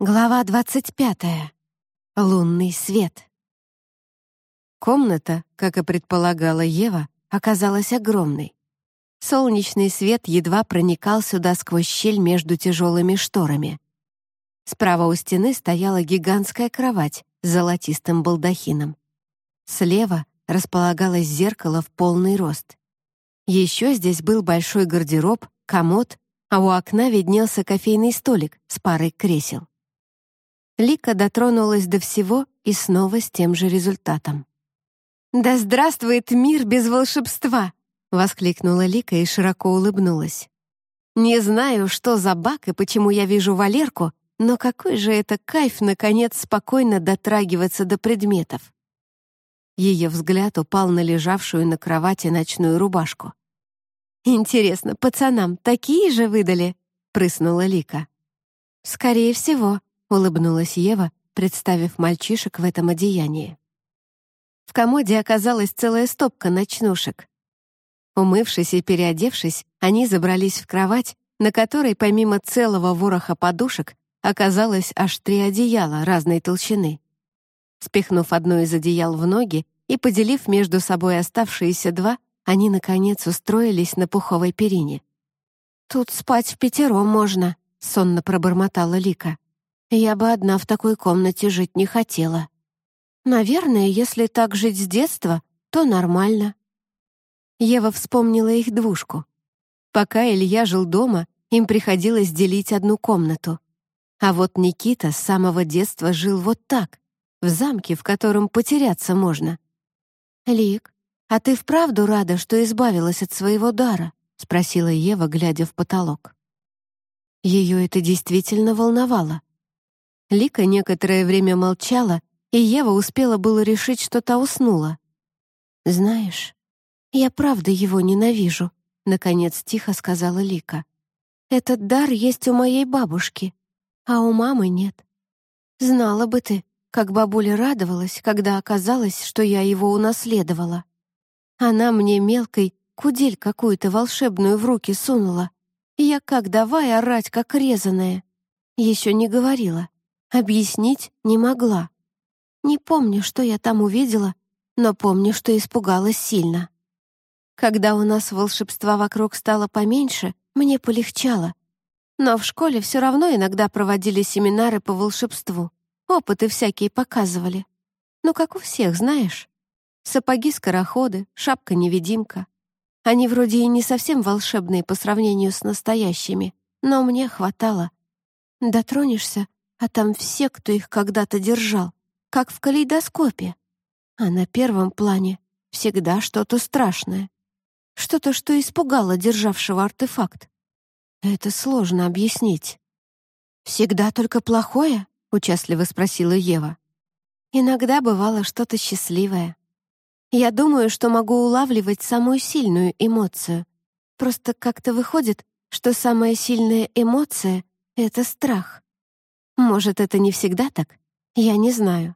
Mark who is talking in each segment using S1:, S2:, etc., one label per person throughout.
S1: Глава двадцать пятая. Лунный свет. Комната, как и предполагала Ева, оказалась огромной. Солнечный свет едва проникал сюда сквозь щель между тяжелыми шторами. Справа у стены стояла гигантская кровать с золотистым балдахином. Слева располагалось зеркало в полный рост. Еще здесь был большой гардероб, комод, а у окна виднелся кофейный столик с парой кресел. Лика дотронулась до всего и снова с тем же результатом. «Да здравствует мир без волшебства!» — воскликнула Лика и широко улыбнулась. «Не знаю, что за баг и почему я вижу Валерку, но какой же это кайф, наконец, спокойно дотрагиваться до предметов!» Ее взгляд упал на лежавшую на кровати ночную рубашку. «Интересно, пацанам такие же выдали?» — прыснула Лика. «Скорее всего», — улыбнулась Ева, представив мальчишек в этом одеянии. В комоде оказалась целая стопка ночнушек. Умывшись и переодевшись, они забрались в кровать, на которой помимо целого вороха подушек оказалось аж три одеяла разной толщины. Спихнув одно из одеял в ноги и поделив между собой оставшиеся два, они, наконец, устроились на пуховой перине. «Тут спать в пятером можно», — сонно пробормотала Лика. Я бы одна в такой комнате жить не хотела. Наверное, если так жить с детства, то нормально. Ева вспомнила их двушку. Пока Илья жил дома, им приходилось делить одну комнату. А вот Никита с самого детства жил вот так, в замке, в котором потеряться можно. «Лик, а ты вправду рада, что избавилась от своего дара?» — спросила Ева, глядя в потолок. Ее это действительно волновало. Лика некоторое время молчала, и Ева успела было решить, что та уснула. «Знаешь, я правда его ненавижу», — наконец тихо сказала Лика. «Этот дар есть у моей бабушки, а у мамы нет. Знала бы ты, как бабуля радовалась, когда оказалось, что я его унаследовала. Она мне мелкой кудель какую-то волшебную в руки сунула. И я как давай орать, как резаная. Еще не говорила. Объяснить не могла. Не помню, что я там увидела, но помню, что испугалась сильно. Когда у нас волшебства вокруг стало поменьше, мне полегчало. Но в школе все равно иногда проводили семинары по волшебству. Опыты всякие показывали. Ну, как у всех, знаешь. Сапоги-скороходы, шапка-невидимка. Они вроде и не совсем волшебные по сравнению с настоящими, но мне хватало. Дотронешься, а там все, кто их когда-то держал, как в калейдоскопе. А на первом плане всегда что-то страшное. Что-то, что испугало державшего артефакт. Это сложно объяснить. «Всегда только плохое?» — участливо спросила Ева. «Иногда бывало что-то счастливое. Я думаю, что могу улавливать самую сильную эмоцию. Просто как-то выходит, что самая сильная эмоция — это страх. Может, это не всегда так? Я не знаю.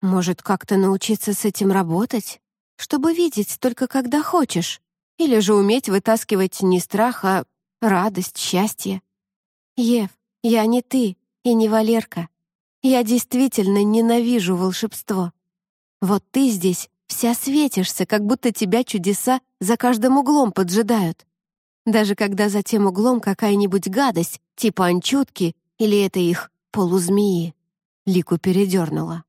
S1: Может, как-то научиться с этим работать, чтобы видеть только когда хочешь, или же уметь вытаскивать не страх, а радость, счастье. Ев, я не ты и не Валерка. Я действительно ненавижу волшебство. Вот ты здесь вся светишься, как будто тебя чудеса за каждым углом поджидают. Даже когда за тем углом какая-нибудь гадость, типа анчутки или это их полузмеи? Лику передернула.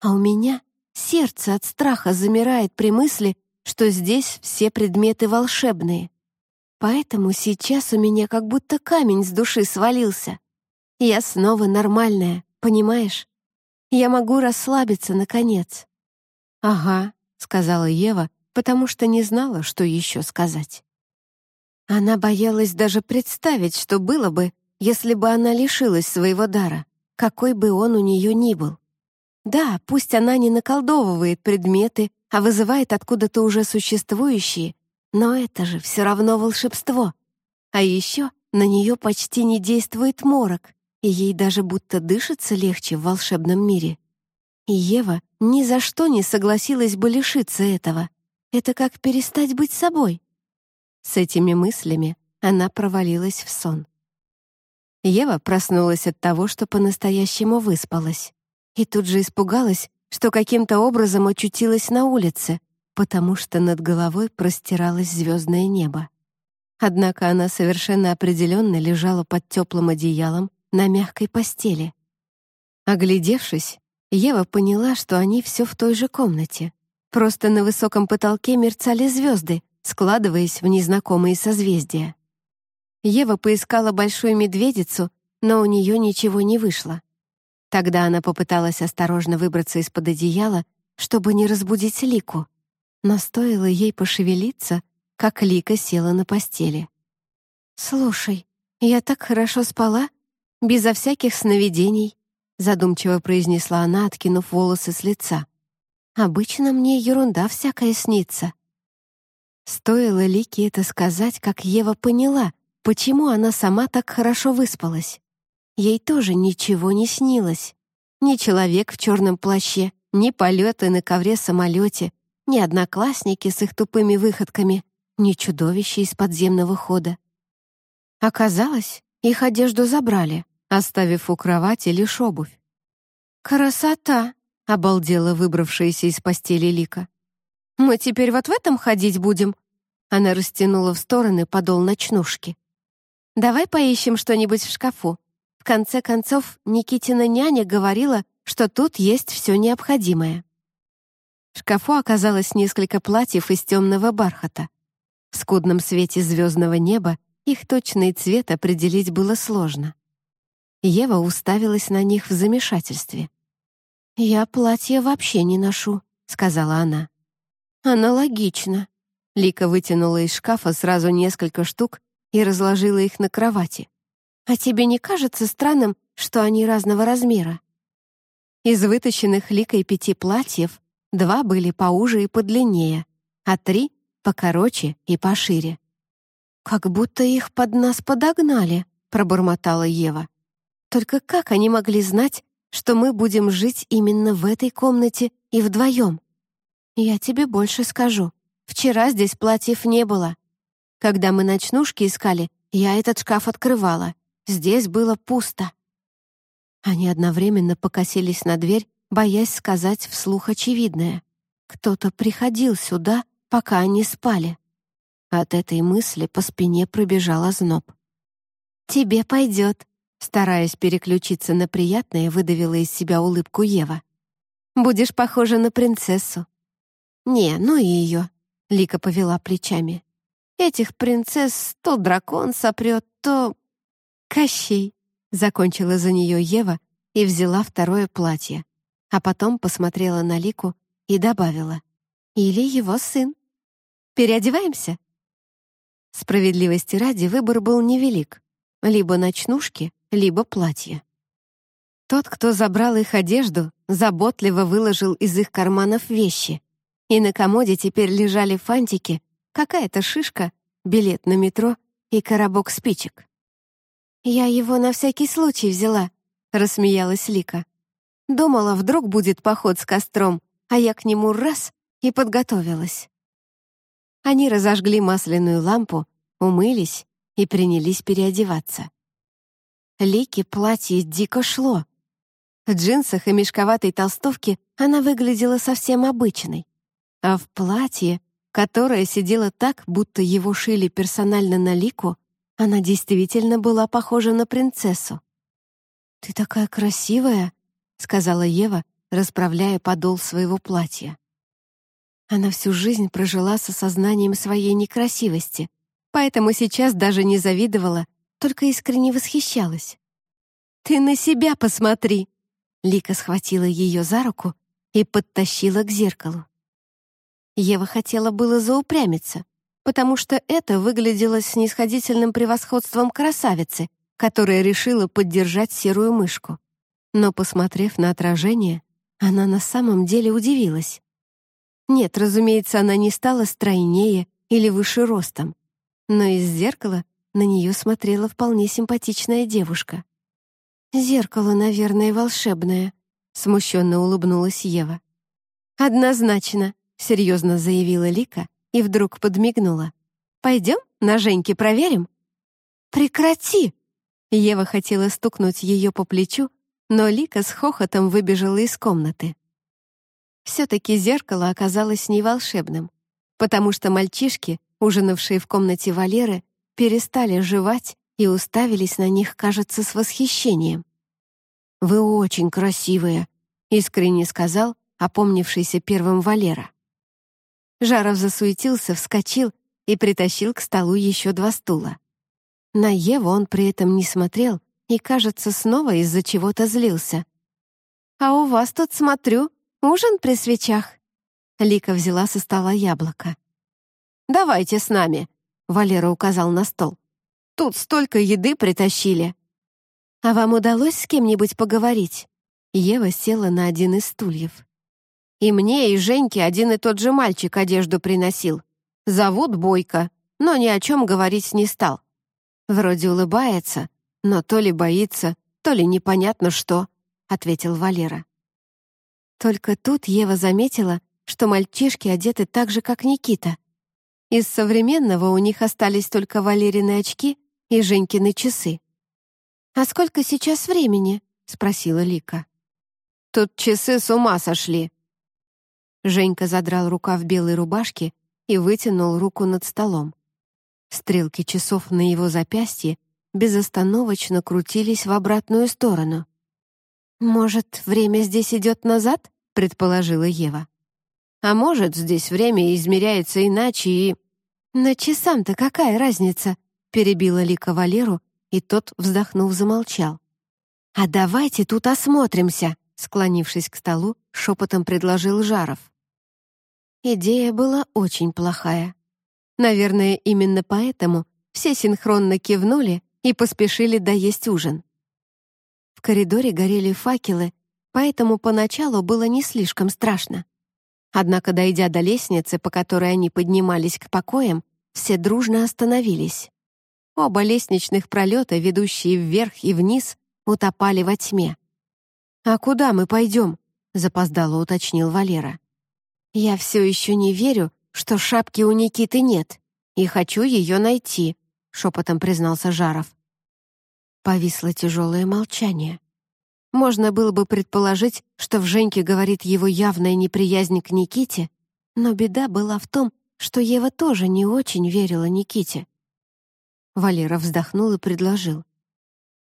S1: А у меня сердце от страха замирает при мысли, что здесь все предметы волшебные. Поэтому сейчас у меня как будто камень с души свалился. Я снова нормальная, понимаешь? Я могу расслабиться, наконец. «Ага», — сказала Ева, потому что не знала, что еще сказать. Она боялась даже представить, что было бы, если бы она лишилась своего дара, какой бы он у нее ни был. Да, пусть она не наколдовывает предметы, а вызывает откуда-то уже существующие, но это же все равно волшебство. А еще на нее почти не действует морок, и ей даже будто дышится легче в волшебном мире. И Ева ни за что не согласилась бы лишиться этого. Это как перестать быть собой. С этими мыслями она провалилась в сон. Ева проснулась от того, что по-настоящему выспалась. И тут же испугалась, что каким-то образом очутилась на улице, потому что над головой простиралось звездное небо. Однако она совершенно определенно лежала под теплым одеялом на мягкой постели. Оглядевшись, Ева поняла, что они все в той же комнате. Просто на высоком потолке мерцали звезды, складываясь в незнакомые созвездия. Ева поискала большую медведицу, но у нее ничего не вышло. Тогда она попыталась осторожно выбраться из-под одеяла, чтобы не разбудить Лику. Но стоило ей пошевелиться, как Лика села на постели. «Слушай, я так хорошо спала, безо всяких сновидений», задумчиво произнесла она, откинув волосы с лица. Обычно мне ерунда всякая снится». Стоило Лике это сказать, как Ева поняла, почему она сама так хорошо выспалась. Ей тоже ничего не снилось. Ни человек в черном плаще, ни полеты на ковре-самолете, ни одноклассники с их тупыми выходками, ни чудовище из подземного хода. Оказалось, их одежду забрали, оставив у кровати лишь обувь. «Красота!» — обалдела выбравшаяся из постели Лика. «Мы теперь вот в этом ходить будем?» Она растянула в стороны подол ночнушки. «Давай поищем что-нибудь в шкафу. В конце концов, Никитина няня говорила, что тут есть все необходимое». В шкафу оказалось несколько платьев из темного бархата. В скудном свете звездного неба их точный цвет определить было сложно. Ева уставилась на них в замешательстве. «Я платье вообще не ношу», — сказала она. «Аналогично». Лика вытянула из шкафа сразу несколько штук и разложила их на кровати. «А тебе не кажется странным, что они разного размера?» Из вытащенных Ликой пяти платьев два были поуже и подлиннее, а три — покороче и пошире. «Как будто их под нас подогнали», — пробормотала Ева. «Только как они могли знать, что мы будем жить именно в этой комнате и вдвоем. Я тебе больше скажу. Вчера здесь платьев не было. Когда мы ночнушки искали, я этот шкаф открывала. Здесь было пусто. Они одновременно покосились на дверь, боясь сказать вслух очевидное. Кто-то приходил сюда, пока они спали. От этой мысли по спине пробежал озноб. «Тебе пойдет», Стараясь переключиться на приятное, выдавила из себя улыбку Ева. «Будешь похожа на принцессу». «Не, ну и ее», — Лика повела плечами. «Этих принцесс то дракон сопрет, то...» «Кощей», — закончила за нее Ева и взяла второе платье, а потом посмотрела на Лику и добавила. «Или его сын. Переодеваемся?» Справедливости ради выбор был невелик. Либо ночнушки, либо платье. Тот, кто забрал их одежду, заботливо выложил из их карманов вещи. И на комоде теперь лежали фантики, какая-то шишка, билет на метро и коробок спичек. «Я его на всякий случай взяла», — рассмеялась Лика. «Думала, вдруг будет поход с костром, а я к нему раз и подготовилась». Они разожгли масляную лампу, умылись и принялись переодеваться. Лике платье дико шло. В джинсах и мешковатой толстовке она выглядела совсем обычной. А в платье, которое сидело так, будто его шили персонально на Лику, она действительно была похожа на принцессу. «Ты такая красивая», — сказала Ева, расправляя подол своего платья. Она всю жизнь прожила с осознанием своей некрасивости, поэтому сейчас даже не завидовала только искренне восхищалась. «Ты на себя посмотри!» Лика схватила ее за руку и подтащила к зеркалу. Ева хотела было заупрямиться, потому что это выглядело снисходительным превосходством красавицы, которая решила поддержать серую мышку. Но, посмотрев на отражение, она на самом деле удивилась. Нет, разумеется, она не стала стройнее или выше ростом, но из зеркала на нее смотрела вполне симпатичная девушка. «Зеркало, наверное, волшебное», — смущенно улыбнулась Ева. «Однозначно», — серьезно заявила Лика и вдруг подмигнула. «Пойдем на Женьке проверим?» «Прекрати!» Ева хотела стукнуть ее по плечу, но Лика с хохотом выбежала из комнаты. Все-таки зеркало оказалось не волшебным, потому что мальчишки, ужинавшие в комнате Валеры, перестали жевать и уставились на них, кажется, с восхищением. «Вы очень красивые», — искренне сказал опомнившийся первым Валера. Жаров засуетился, вскочил и притащил к столу еще два стула. На Еву он при этом не смотрел и, кажется, снова из-за чего-то злился. «А у вас тут, смотрю, ужин при свечах». Лика взяла со стола яблоко. «Давайте с нами», — Валера указал на стол. «Тут столько еды притащили». «А вам удалось с кем-нибудь поговорить?» Ева села на один из стульев. И мне, и Женьке один и тот же мальчик одежду приносил. Зовут Бойко, но ни о чем говорить не стал. Вроде улыбается, но то ли боится, то ли непонятно что, ответил Валера. Только тут Ева заметила, что мальчишки одеты так же, как Никита. Из современного у них остались только Валерины очки и Женькины часы. «А сколько сейчас времени?» — спросила Лика. «Тут часы с ума сошли», Женька задрал рукав белой рубашки и вытянул руку над столом. Стрелки часов на его запястье безостановочно крутились в обратную сторону. «Может, время здесь идет назад?» — предположила Ева. «А может, здесь время измеряется иначе и...» «На часам-то какая разница?» — перебила Лика Валеру, и тот, вздохнув, замолчал. «А давайте тут осмотримся», — склонившись к столу, шепотом предложил Жаров. Идея была очень плохая. Наверное, именно поэтому все синхронно кивнули и поспешили доесть ужин. В коридоре горели факелы, поэтому поначалу было не слишком страшно. Однако, дойдя до лестницы, по которой они поднимались к покоям, все дружно остановились. Оба лестничных пролета, ведущие вверх и вниз, утопали во тьме. «А куда мы пойдем?» — запоздало уточнил Валера. «Я все еще не верю, что шапки у Никиты нет, и хочу ее найти», — шепотом признался Жаров. Повисло тяжелое молчание. Можно было бы предположить, что в Женьке говорит его явная неприязнь к Никите, но беда была в том, что Ева тоже не очень верила Никите. Валера вздохнул и предложил.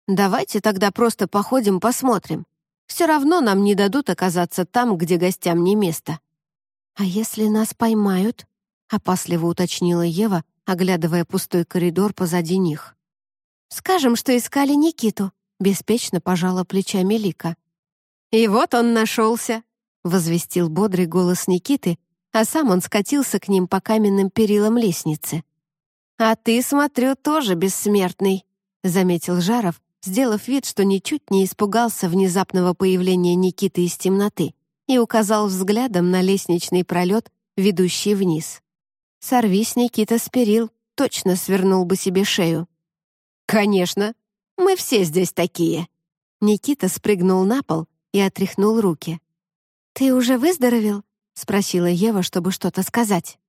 S1: «Давайте тогда просто походим, посмотрим. Все равно нам не дадут оказаться там, где гостям не место». «А если нас поймают?» — опасливо уточнила Ева, оглядывая пустой коридор позади них. «Скажем, что искали Никиту», — беспечно пожала плечами Лика. «И вот он нашелся», — возвестил бодрый голос Никиты, а сам он скатился к ним по каменным перилам лестницы. «А ты, смотрю, тоже бессмертный», — заметил Жаров, сделав вид, что ничуть не испугался внезапного появления Никиты из темноты и указал взглядом на лестничный пролет, ведущий вниз. «Сорвись, Никита, с точно свернул бы себе шею». «Конечно, мы все здесь такие». Никита спрыгнул на пол и отряхнул руки. «Ты уже выздоровел?» — спросила Ева, чтобы что-то сказать.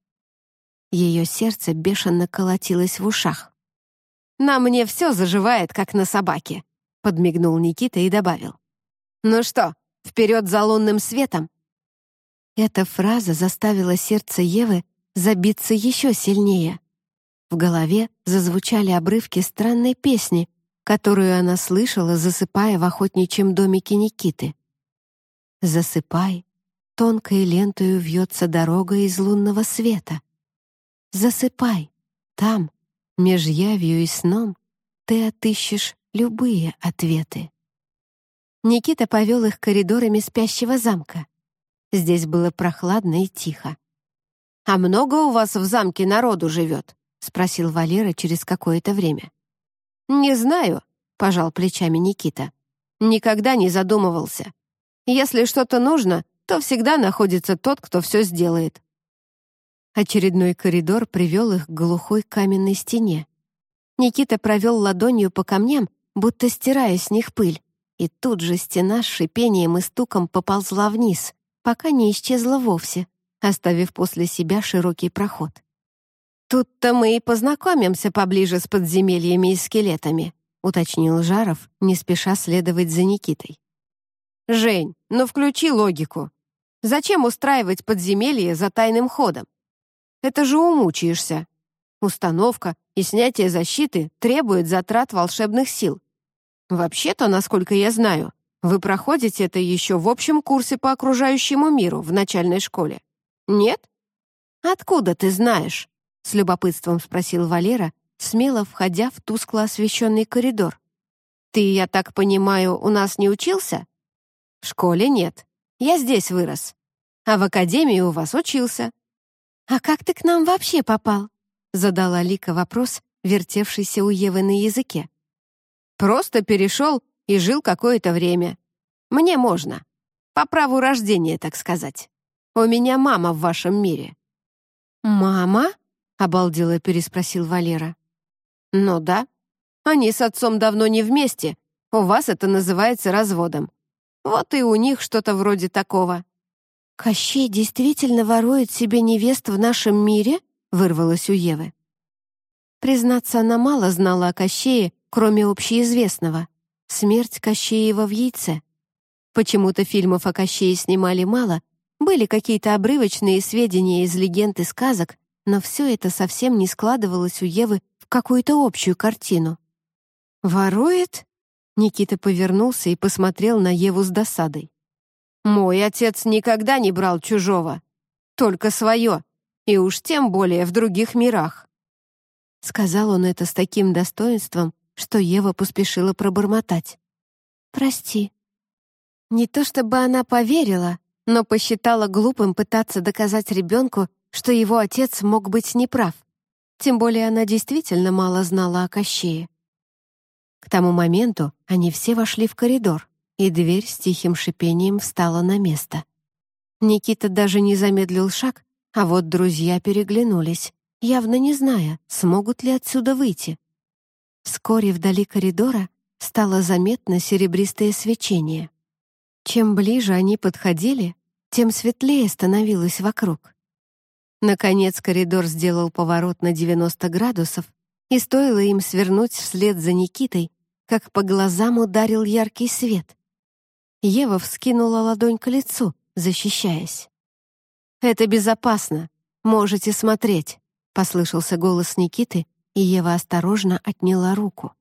S1: Ее сердце бешено колотилось в ушах. «На мне все заживает, как на собаке», — подмигнул Никита и добавил. «Ну что, Вперед за лунным светом!» Эта фраза заставила сердце Евы забиться еще сильнее. В голове зазвучали обрывки странной песни, которую она слышала, засыпая в охотничьем домике Никиты. «Засыпай, тонкой лентою вьется дорога из лунного света. Засыпай, там, меж явью и сном, ты отыщешь любые ответы». Никита повел их коридорами спящего замка. Здесь было прохладно и тихо. «А много у вас в замке народу живет?» — спросил Валера через какое-то время. «Не знаю», — пожал плечами Никита. «Никогда не задумывался. Если что-то нужно, то всегда находится тот, кто все сделает». Очередной коридор привел их к глухой каменной стене. Никита провел ладонью по камням, будто стирая с них пыль и тут же стена с шипением и стуком поползла вниз, пока не исчезла вовсе, оставив после себя широкий проход. «Тут-то мы и познакомимся поближе с подземельями и скелетами», — уточнил Жаров, не спеша следовать за Никитой.
S2: «Жень, ну включи логику. Зачем устраивать подземелье за тайным ходом? Это же умучаешься. Установка и снятие защиты требует затрат волшебных сил. Вообще-то, насколько я знаю, вы проходите это еще в общем курсе по окружающему миру в начальной школе. Нет? Откуда ты знаешь? С любопытством спросил Валера, смело входя в тускло освещенный коридор. «Ты, я так понимаю, у нас не учился?» «В школе нет. Я здесь вырос. А в академии у вас учился».
S1: «А как ты к нам вообще попал?» задала Лика вопрос, вертевшийся у Евы на языке.
S2: «Просто перешел и жил какое-то время. Мне можно. По праву рождения, так сказать. У меня мама в вашем мире».
S1: «Мама?» — обалдело переспросил Валера.
S2: «Ну да. Они с отцом давно не вместе. У вас это называется разводом. Вот и у них что-то вроде такого».
S1: «Кощей действительно ворует себе невест в нашем мире?» — вырвалось у Евы. Признаться, она мало знала о Кощее, кроме общеизвестного — смерть Кощеева в яйце. Почему-то фильмов о Кощее снимали мало, были какие-то обрывочные сведения из легенд и сказок, но все это совсем не складывалось у Евы какую-то общую картину.
S2: «Ворует?» Никита повернулся и посмотрел на Еву с досадой. «Мой отец никогда не брал чужого, только свое, и уж тем более в других мирах».
S1: Сказал он это с таким достоинством, что Ева поспешила пробормотать. «Прости». Не то чтобы она поверила, но посчитала глупым пытаться доказать ребенку, что его отец мог быть неправ. Тем более она действительно мало знала о Кощее. К тому моменту они все вошли в коридор, и дверь с тихим шипением встала на место. Никита даже не замедлил шаг, а вот друзья переглянулись, явно не зная, смогут ли отсюда выйти. Вскоре вдали коридора стало заметно серебристое свечение. Чем ближе они подходили, тем светлее становилось вокруг. Наконец коридор сделал поворот на 90 градусов, и стоило им свернуть вслед за Никитой, как по глазам ударил яркий свет. Ева вскинула ладонь к лицу, защищаясь. «Это безопасно. Можете смотреть», — послышался голос Никиты, и Ева осторожно отняла руку.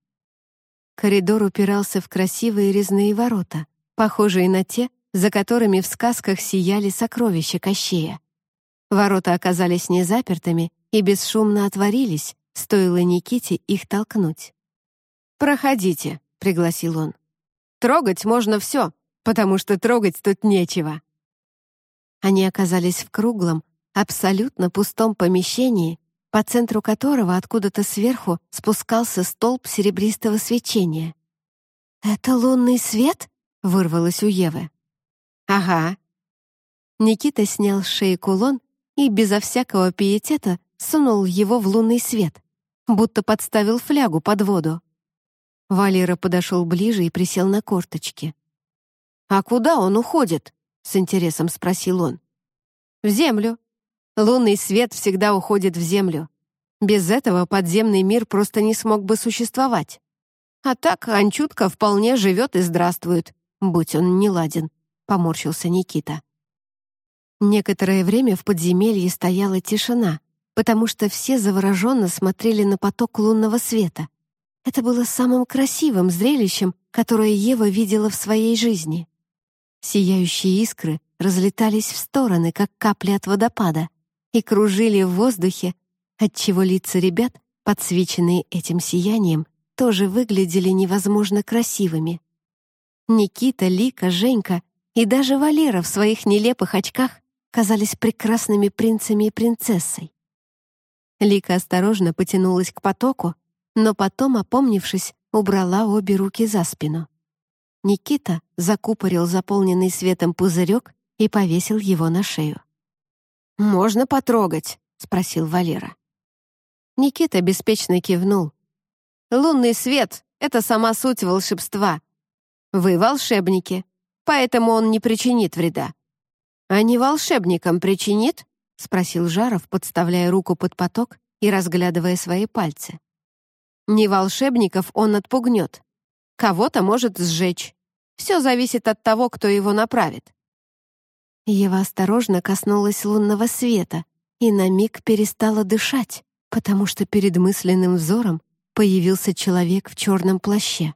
S1: Коридор упирался в красивые резные ворота, похожие на те, за которыми в сказках сияли сокровища Кощея. Ворота оказались незапертыми и бесшумно отворились, стоило Никите их толкнуть.
S2: «Проходите», — пригласил он. «Трогать можно все, потому что трогать тут нечего».
S1: Они оказались в круглом, абсолютно пустом помещении, по центру которого откуда-то сверху спускался столб серебристого свечения. «Это лунный свет?» — вырвалось у Евы.
S2: «Ага».
S1: Никита снял с шеи кулон и безо всякого пиетета сунул его в лунный свет, будто подставил флягу под воду. Валера подошел ближе и присел на корточки.
S2: «А куда он уходит?» — с интересом спросил он. «В землю. Лунный свет всегда уходит в землю. Без этого подземный мир просто не смог бы существовать. А так Анчутка вполне живет и здравствует, будь он не ладен», — поморщился Никита.
S1: Некоторое время в подземелье стояла тишина, потому что все завороженно смотрели на поток лунного света. Это было самым красивым зрелищем, которое Ева видела в своей жизни. Сияющие искры разлетались в стороны, как капли от водопада, и кружили в воздухе, отчего лица ребят, подсвеченные этим сиянием, тоже выглядели невозможно красивыми. Никита, Лика, Женька и даже Валера в своих нелепых очках казались прекрасными принцами и принцессой. Лика осторожно потянулась к потоку, но потом, опомнившись, убрала обе руки за спину. Никита закупорил заполненный светом пузырек и повесил его на шею.
S2: «Можно потрогать?» — спросил Валера.
S1: Никита беспечно кивнул.
S2: «Лунный свет — это сама суть волшебства. Вы волшебники, поэтому он не причинит вреда. «А не волшебникам причинит?» — спросил Жаров, подставляя руку под поток и разглядывая свои пальцы. Не волшебников он отпугнет. Кого-то может сжечь. Все зависит от того, кто его направит.
S1: Ева осторожно коснулась лунного света и на миг перестала дышать, потому что перед мысленным взором появился человек в черном плаще.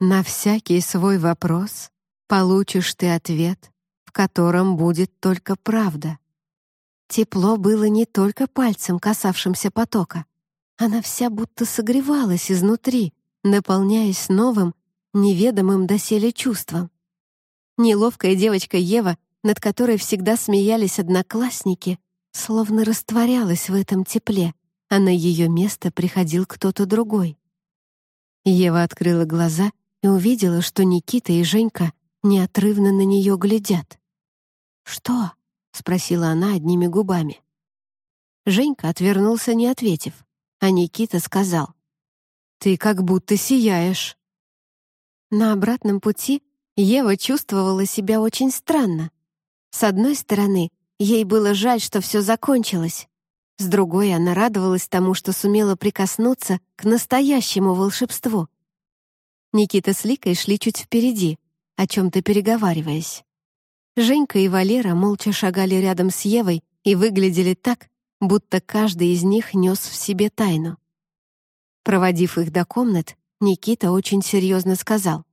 S1: На всякий свой вопрос получишь ты ответ, в котором будет только правда. Тепло было не только пальцем, касавшимся потока. Она вся будто согревалась изнутри, наполняясь новым, неведомым доселе чувством. Неловкая девочка Ева, над которой всегда смеялись одноклассники, словно растворялась в этом тепле, а на ее место приходил кто-то другой. Ева открыла глаза и увидела, что Никита и Женька неотрывно на нее глядят. «Что?» — спросила она одними губами. Женька отвернулся, не ответив, а Никита сказал. «Ты как будто сияешь». На обратном пути Ева чувствовала себя очень странно. С одной стороны, ей было жаль, что все закончилось. С другой, она радовалась тому, что сумела прикоснуться к настоящему волшебству. Никита с Ликой шли чуть впереди, о чем-то переговариваясь. Женька и Валера молча шагали рядом с Евой и выглядели так, будто каждый из них нес в себе тайну. Проводив их до комнат, Никита очень серьезно сказал.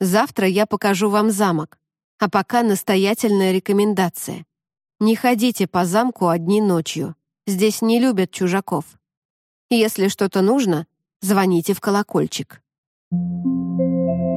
S1: «Завтра я покажу вам замок, а пока настоятельная рекомендация. Не ходите по замку одни ночью. Здесь не любят чужаков. Если что-то нужно, звоните в колокольчик. Thank you.